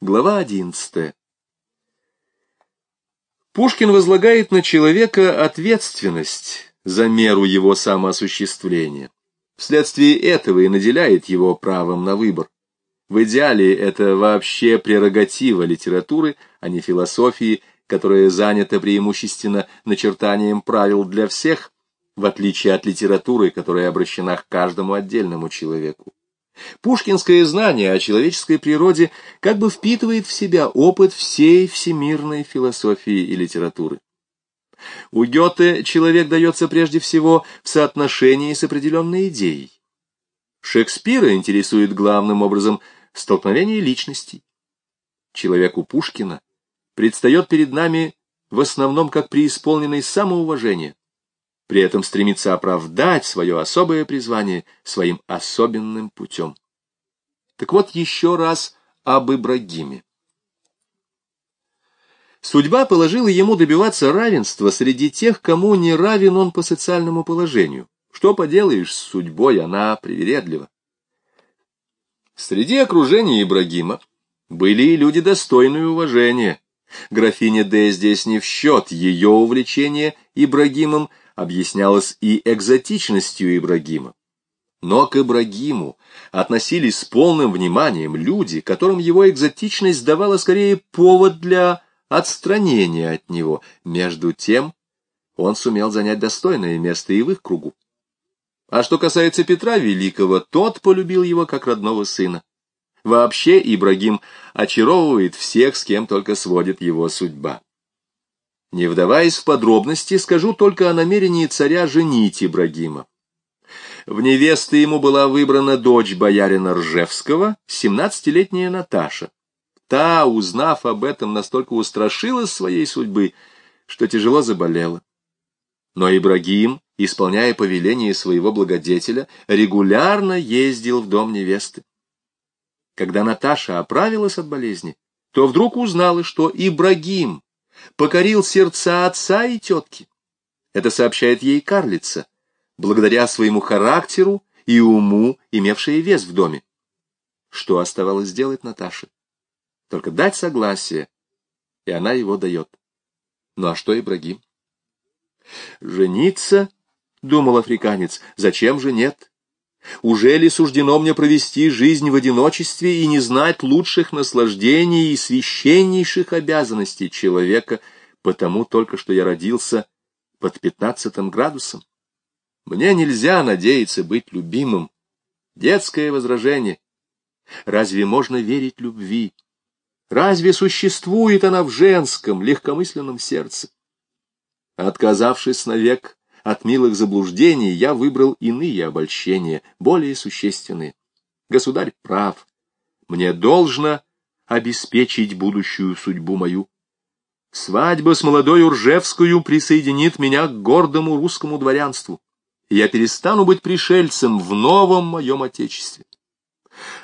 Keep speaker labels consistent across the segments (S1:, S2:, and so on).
S1: Глава одиннадцатая. Пушкин возлагает на человека ответственность за меру его самоосуществления. Вследствие этого и наделяет его правом на выбор. В идеале это вообще прерогатива литературы, а не философии, которая занята преимущественно начертанием правил для всех, в отличие от литературы, которая обращена к каждому отдельному человеку. Пушкинское знание о человеческой природе как бы впитывает в себя опыт всей всемирной философии и литературы. У Гёте человек дается прежде всего в соотношении с определенной идеей. Шекспира интересует главным образом столкновение личностей. Человек у Пушкина предстает перед нами в основном как преисполненный самоуважения, при этом стремится оправдать свое особое призвание своим особенным путем. Так вот еще раз об Ибрагиме. Судьба положила ему добиваться равенства среди тех, кому не равен он по социальному положению. Что поделаешь с судьбой, она привередлива. Среди окружения Ибрагима были и люди достойные уважения. Графиня Д. здесь не в счет, ее увлечение Ибрагимом объяснялось и экзотичностью Ибрагима. Но к Ибрагиму относились с полным вниманием люди, которым его экзотичность давала скорее повод для отстранения от него. Между тем он сумел занять достойное место и в их кругу. А что касается Петра Великого, тот полюбил его как родного сына. Вообще Ибрагим очаровывает всех, с кем только сводит его судьба. Не вдаваясь в подробности, скажу только о намерении царя женить Ибрагима. В невесты ему была выбрана дочь боярина Ржевского, семнадцатилетняя Наташа. Та, узнав об этом, настолько устрашилась своей судьбы, что тяжело заболела. Но Ибрагим, исполняя повеление своего благодетеля, регулярно ездил в дом невесты. Когда Наташа оправилась от болезни, то вдруг узнала, что Ибрагим покорил сердца отца и тетки. Это сообщает ей карлица, благодаря своему характеру и уму, имевшая вес в доме. Что оставалось делать Наташе? Только дать согласие, и она его дает. Ну а что Ибрагим? Жениться, думал африканец, зачем же нет? Уже ли суждено мне провести жизнь в одиночестве и не знать лучших наслаждений и священнейших обязанностей человека, потому только что я родился под пятнадцатым градусом? Мне нельзя надеяться быть любимым. Детское возражение. Разве можно верить любви? Разве существует она в женском, легкомысленном сердце? Отказавшись навек от милых заблуждений, я выбрал иные обольщения, более существенные. Государь прав. Мне должно обеспечить будущую судьбу мою. Свадьба с молодой Уржевскую присоединит меня к гордому русскому дворянству, я перестану быть пришельцем в новом моем отечестве.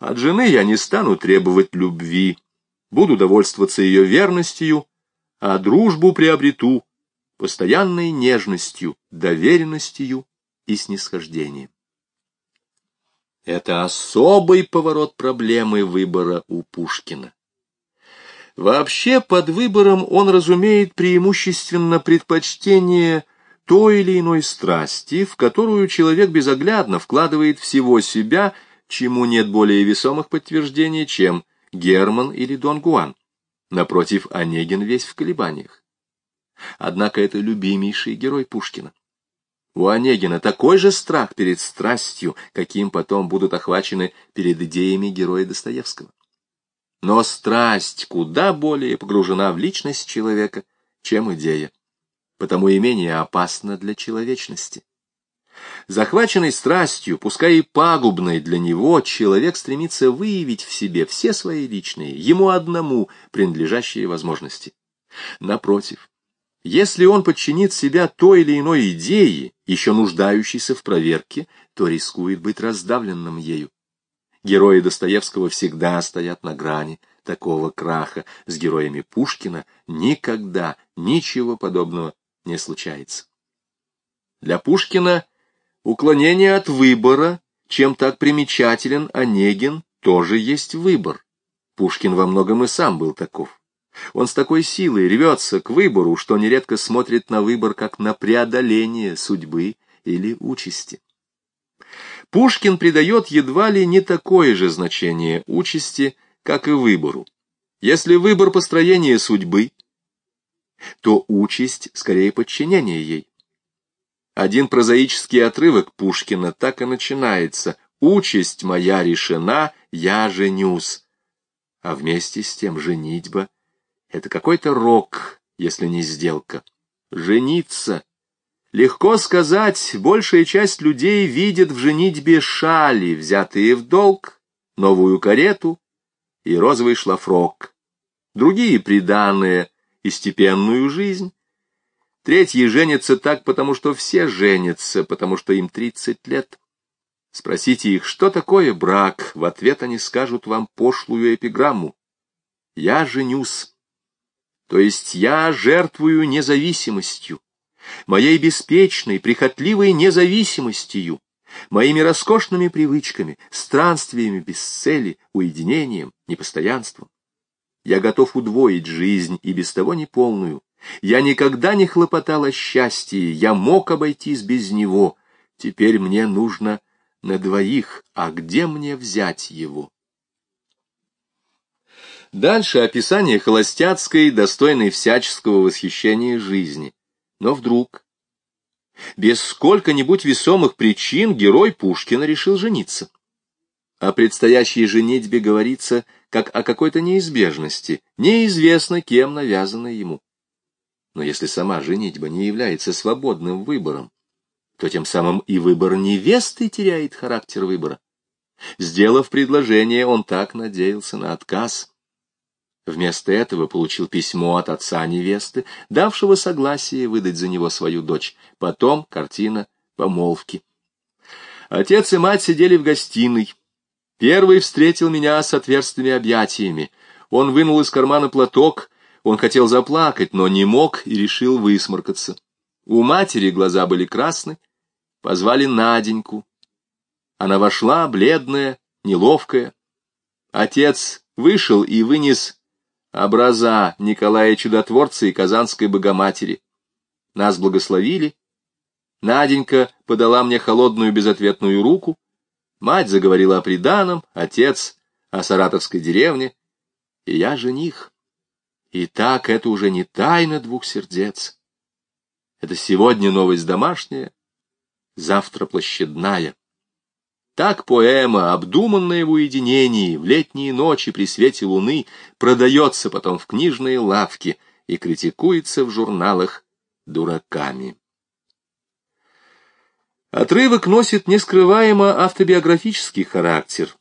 S1: От жены я не стану требовать любви, буду довольствоваться ее верностью, а дружбу приобрету постоянной нежностью, доверенностью и снисхождением. Это особый поворот проблемы выбора у Пушкина. Вообще под выбором он разумеет преимущественно предпочтение той или иной страсти, в которую человек безоглядно вкладывает всего себя, чему нет более весомых подтверждений, чем Герман или Дон Гуан. Напротив, Онегин весь в колебаниях. Однако это любимейший герой Пушкина. У Онегина такой же страх перед страстью, каким потом будут охвачены перед идеями героя Достоевского. Но страсть куда более погружена в личность человека, чем идея, потому и менее опасна для человечности. Захваченный страстью, пускай и пагубной для него, человек стремится выявить в себе все свои личные, ему одному принадлежащие возможности. Напротив, если он подчинит себя той или иной идее, еще нуждающейся в проверке, то рискует быть раздавленным ею. Герои Достоевского всегда стоят на грани такого краха. С героями Пушкина никогда ничего подобного не случается. Для Пушкина уклонение от выбора, чем так примечателен Онегин, тоже есть выбор. Пушкин во многом и сам был таков. Он с такой силой рвется к выбору, что нередко смотрит на выбор как на преодоление судьбы или участи. Пушкин придает едва ли не такое же значение участи, как и выбору. Если выбор построения судьбы, то участь скорее подчинение ей. Один прозаический отрывок Пушкина так и начинается «Участь моя решена, я женюсь». А вместе с тем женитьба — это какой-то рок, если не сделка. Жениться Легко сказать, большая часть людей видит в женитьбе шали, взятые в долг, новую карету и розовый шлафрок. Другие — приданные и степенную жизнь. Третьи женятся так, потому что все женятся, потому что им тридцать лет. Спросите их, что такое брак, в ответ они скажут вам пошлую эпиграмму. Я женюсь, то есть я жертвую независимостью моей беспечной, прихотливой независимостью, моими роскошными привычками, странствиями без цели, уединением, непостоянством. Я готов удвоить жизнь и без того неполную. Я никогда не хлопотал о счастье, я мог обойтись без него. Теперь мне нужно на двоих, а где мне взять его? Дальше описание холостяцкой, достойной всяческого восхищения жизни. Но вдруг, без сколько-нибудь весомых причин, герой Пушкина решил жениться. О предстоящей женитьбе говорится как о какой-то неизбежности, неизвестно кем навязанной ему. Но если сама женитьба не является свободным выбором, то тем самым и выбор невесты теряет характер выбора. Сделав предложение, он так надеялся на отказ. Вместо этого получил письмо от отца невесты, давшего согласие выдать за него свою дочь. Потом картина помолвки. Отец и мать сидели в гостиной. Первый встретил меня с отверстыми объятиями. Он вынул из кармана платок, он хотел заплакать, но не мог и решил высморкаться. У матери глаза были красны, позвали Наденьку. Она вошла, бледная, неловкая. Отец вышел и вынес образа Николая Чудотворца и Казанской Богоматери. Нас благословили. Наденька подала мне холодную безответную руку. Мать заговорила о приданом, отец о саратовской деревне, и я жених. И так это уже не тайна двух сердец. Это сегодня новость домашняя, завтра площадная. Так поэма, обдуманная в уединении, в летние ночи при свете луны, продается потом в книжные лавки и критикуется в журналах дураками. Отрывок носит нескрываемо автобиографический характер.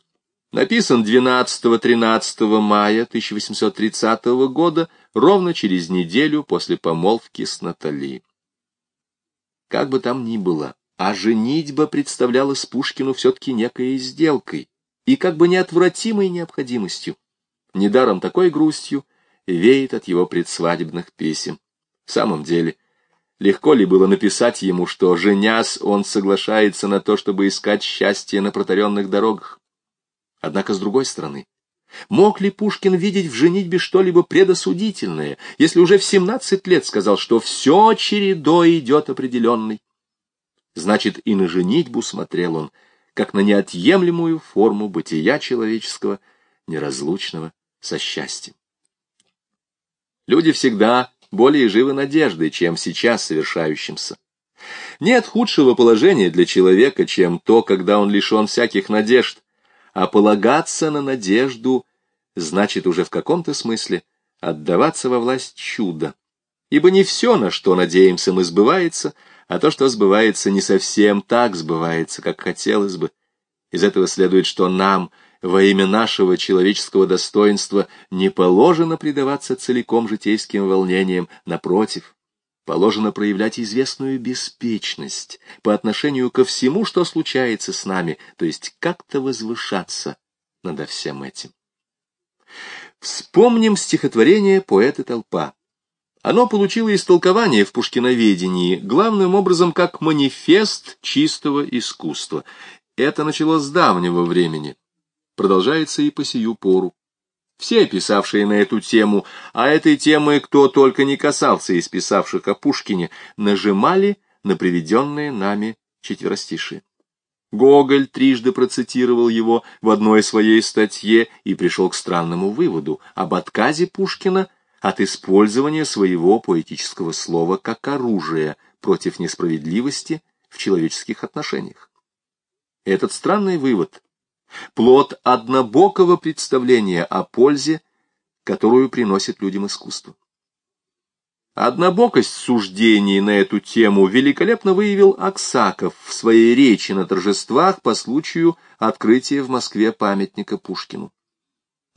S1: Написан 12-13 мая 1830 года, ровно через неделю после помолвки с Натали. Как бы там ни было, а женитьба представлялась Пушкину все-таки некой сделкой и как бы неотвратимой необходимостью. Недаром такой грустью веет от его предсвадебных песен. В самом деле, легко ли было написать ему, что, женясь, он соглашается на то, чтобы искать счастье на протаренных дорогах? Однако, с другой стороны, мог ли Пушкин видеть в женитьбе что-либо предосудительное, если уже в семнадцать лет сказал, что все чередой идет определенный? Значит, и на женитьбу смотрел он, как на неотъемлемую форму бытия человеческого, неразлучного со счастьем. Люди всегда более живы надеждой, чем сейчас совершающимся. Нет худшего положения для человека, чем то, когда он лишен всяких надежд, а полагаться на надежду значит уже в каком-то смысле отдаваться во власть чуда. Ибо не все, на что надеемся мы, сбывается — а то, что сбывается, не совсем так сбывается, как хотелось бы. Из этого следует, что нам, во имя нашего человеческого достоинства, не положено предаваться целиком житейским волнениям, напротив, положено проявлять известную беспечность по отношению ко всему, что случается с нами, то есть как-то возвышаться над всем этим. Вспомним стихотворение поэта Толпа. Оно получило истолкование в пушкиноведении главным образом как манифест чистого искусства. Это началось с давнего времени, продолжается и по сию пору. Все писавшие на эту тему, а этой темы кто только не касался из писавших о Пушкине, нажимали на приведенные нами четверостишие. Гоголь трижды процитировал его в одной своей статье и пришел к странному выводу об отказе Пушкина от использования своего поэтического слова как оружия против несправедливости в человеческих отношениях. Этот странный вывод – плод однобокого представления о пользе, которую приносит людям искусство. Однобокость суждений на эту тему великолепно выявил Аксаков в своей речи на торжествах по случаю открытия в Москве памятника Пушкину.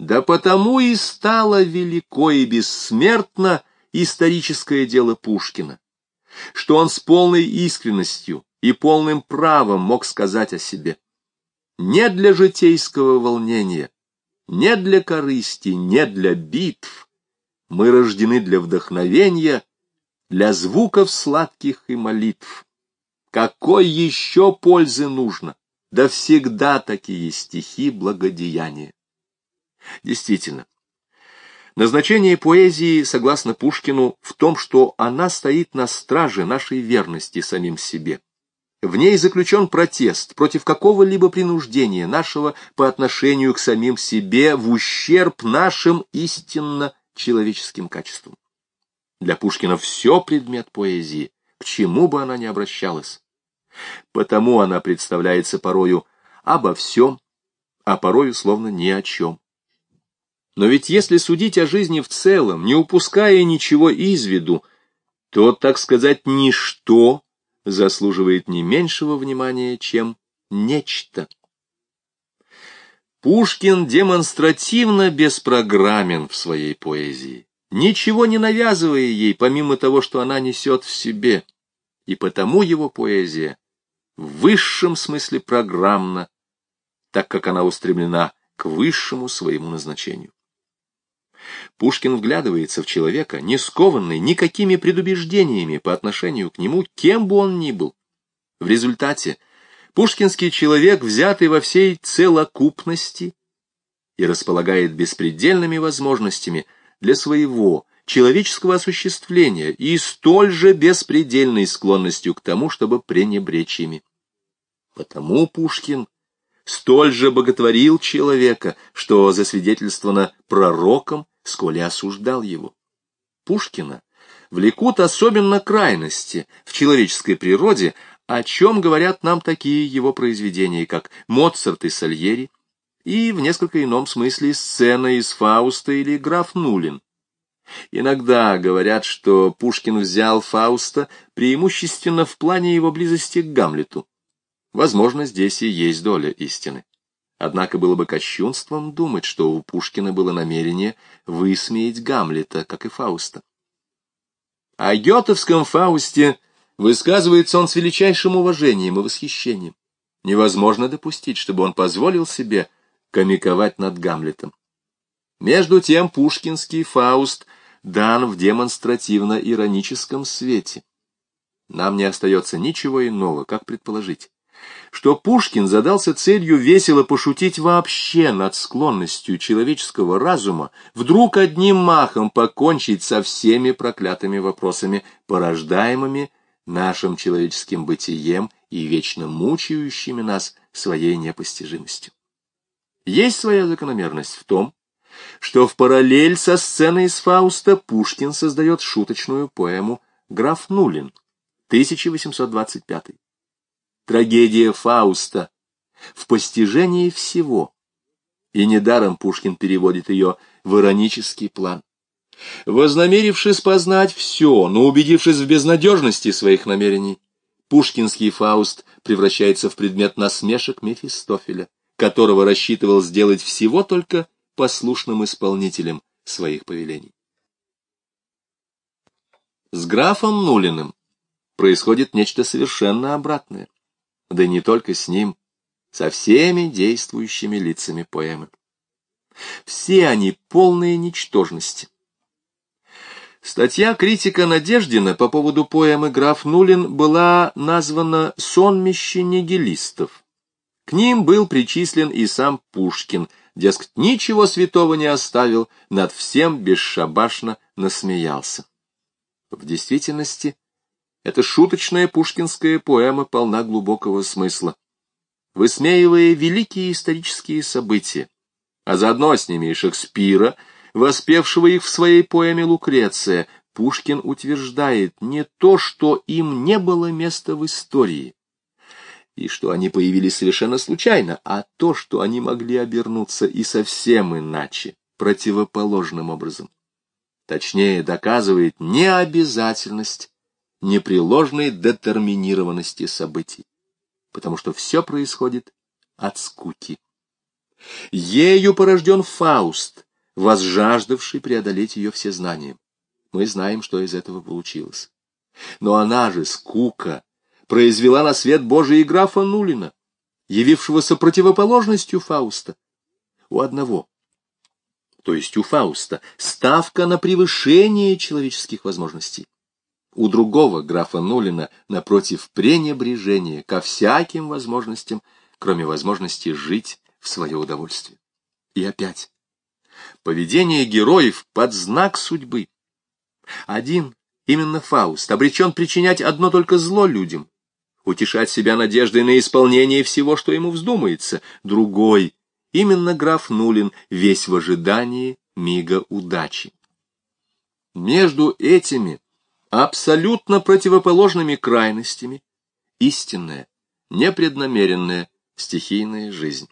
S1: Да потому и стало велико и бессмертно историческое дело Пушкина, что он с полной искренностью и полным правом мог сказать о себе. Не для житейского волнения, не для корысти, не для битв, мы рождены для вдохновения, для звуков сладких и молитв. Какой еще пользы нужно? Да всегда такие стихи благодеяния. Действительно, назначение поэзии, согласно Пушкину, в том, что она стоит на страже нашей верности самим себе. В ней заключен протест против какого-либо принуждения нашего по отношению к самим себе в ущерб нашим истинно человеческим качеством. Для Пушкина все предмет поэзии, к чему бы она ни обращалась. Потому она представляется порою обо всем, а порою словно ни о чем. Но ведь если судить о жизни в целом, не упуская ничего из виду, то, так сказать, ничто заслуживает не меньшего внимания, чем нечто. Пушкин демонстративно беспрограммен в своей поэзии, ничего не навязывая ей, помимо того, что она несет в себе, и потому его поэзия в высшем смысле программна, так как она устремлена к высшему своему назначению. Пушкин вглядывается в человека, не скованный никакими предубеждениями по отношению к нему, кем бы он ни был. В результате Пушкинский человек, взятый во всей целокупности и располагает беспредельными возможностями для своего человеческого осуществления и столь же беспредельной склонностью к тому, чтобы пренебречь ими. Потому Пушкин столь же боготворил человека, что засвидетельствовано пророком, сколь и осуждал его. Пушкина влекут особенно крайности в человеческой природе, о чем говорят нам такие его произведения, как «Моцарт и Сальери», и в несколько ином смысле сцена из «Фауста» или «Граф Нулин». Иногда говорят, что Пушкин взял Фауста преимущественно в плане его близости к Гамлету. Возможно, здесь и есть доля истины. Однако было бы кощунством думать, что у Пушкина было намерение высмеять Гамлета, как и Фауста. О гетовском Фаусте Высказывается он с величайшим уважением и восхищением. Невозможно допустить, чтобы он позволил себе комиковать над Гамлетом. Между тем пушкинский Фауст дан в демонстративно-ироническом свете. Нам не остается ничего иного, как предположить, что Пушкин задался целью весело пошутить вообще над склонностью человеческого разума вдруг одним махом покончить со всеми проклятыми вопросами, порождаемыми нашим человеческим бытием и вечно мучающими нас своей непостижимостью. Есть своя закономерность в том, что в параллель со сценой из Фауста Пушкин создает шуточную поэму «Граф Нулин» 1825. Трагедия Фауста в постижении всего, и недаром Пушкин переводит ее в иронический план. Вознамерившись познать все, но убедившись в безнадежности своих намерений, пушкинский Фауст превращается в предмет насмешек Мефистофеля, которого рассчитывал сделать всего только послушным исполнителем своих повелений. С графом Нулиным происходит нечто совершенно обратное, да не только с ним, со всеми действующими лицами поэмы. Все они полные ничтожности Статья критика Надеждина по поводу поэмы «Граф Нулин» была названа «Сонмище нигилистов». К ним был причислен и сам Пушкин, дескать, ничего святого не оставил, над всем бесшабашно насмеялся. В действительности, эта шуточная пушкинская поэма полна глубокого смысла. Высмеивая великие исторические события, а заодно с ними и Шекспира, воспевшего их в своей поэме «Лукреция», Пушкин утверждает не то, что им не было места в истории, и что они появились совершенно случайно, а то, что они могли обернуться и совсем иначе, противоположным образом. Точнее, доказывает необязательность, непреложной детерминированности событий, потому что все происходит от скуки. Ею порожден Фауст, возжаждавший преодолеть ее всезнанием. Мы знаем, что из этого получилось. Но она же, скука, произвела на свет Божий и графа Нулина, явившегося противоположностью Фауста. У одного, то есть у Фауста, ставка на превышение человеческих возможностей. У другого, графа Нулина, напротив, пренебрежение ко всяким возможностям, кроме возможности жить в свое удовольствие. И опять, поведение героев под знак судьбы. Один, именно Фауст, обречен причинять одно только зло людям, утешать себя надеждой на исполнение всего, что ему вздумается. Другой, именно граф Нулин, весь в ожидании мига удачи. Между этими абсолютно противоположными крайностями истинная, непреднамеренная, стихийная жизнь.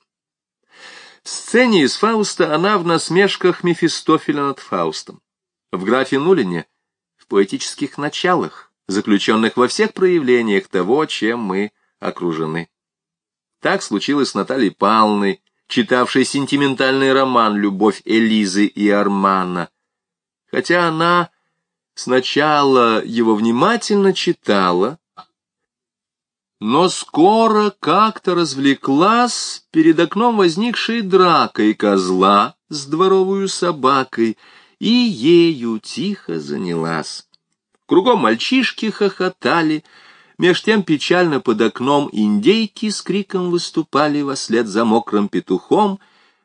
S1: В сцене из Фауста она в насмешках Мефистофеля над Фаустом. В графе Нулине в поэтических началах, заключенных во всех проявлениях того, чем мы окружены. Так случилось с Натальей Павловной, читавшей сентиментальный роман «Любовь Элизы и Армана». Хотя она сначала его внимательно читала, но скоро как-то развлеклась перед окном возникшей дракой козла с дворовую собакой и ею тихо занялась. Кругом мальчишки хохотали, меж тем печально под окном индейки с криком выступали во след за мокрым петухом,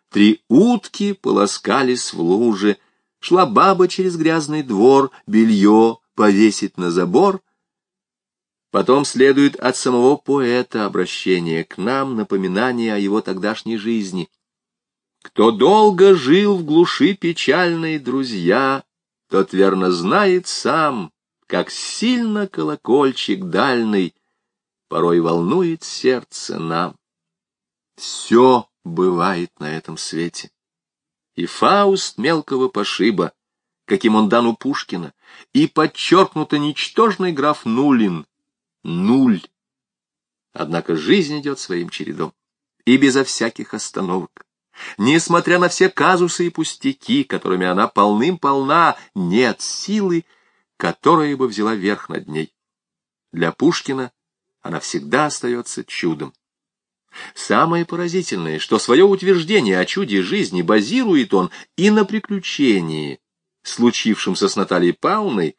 S1: три утки полоскались в луже, шла баба через грязный двор, белье повесить на забор. Потом следует от самого поэта обращение к нам, напоминание о его тогдашней жизни. Кто долго жил в глуши печальной, друзья, тот верно знает сам, как сильно колокольчик дальний порой волнует сердце нам. Все бывает на этом свете. И Фауст мелкого пошиба, каким он дан у Пушкина, и подчеркнуто ничтожный граф Нулин, нуль. Однако жизнь идет своим чередом, и безо всяких остановок. Несмотря на все казусы и пустяки, которыми она полным-полна, нет силы которая бы взяла верх над ней. Для Пушкина она всегда остается чудом. Самое поразительное, что свое утверждение о чуде жизни базирует он и на приключении, случившемся с Натальей Павловной,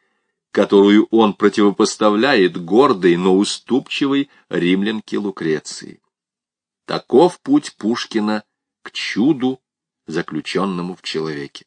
S1: которую он противопоставляет гордой, но уступчивой римлянке Лукреции. Таков путь Пушкина к чуду, заключенному в человеке.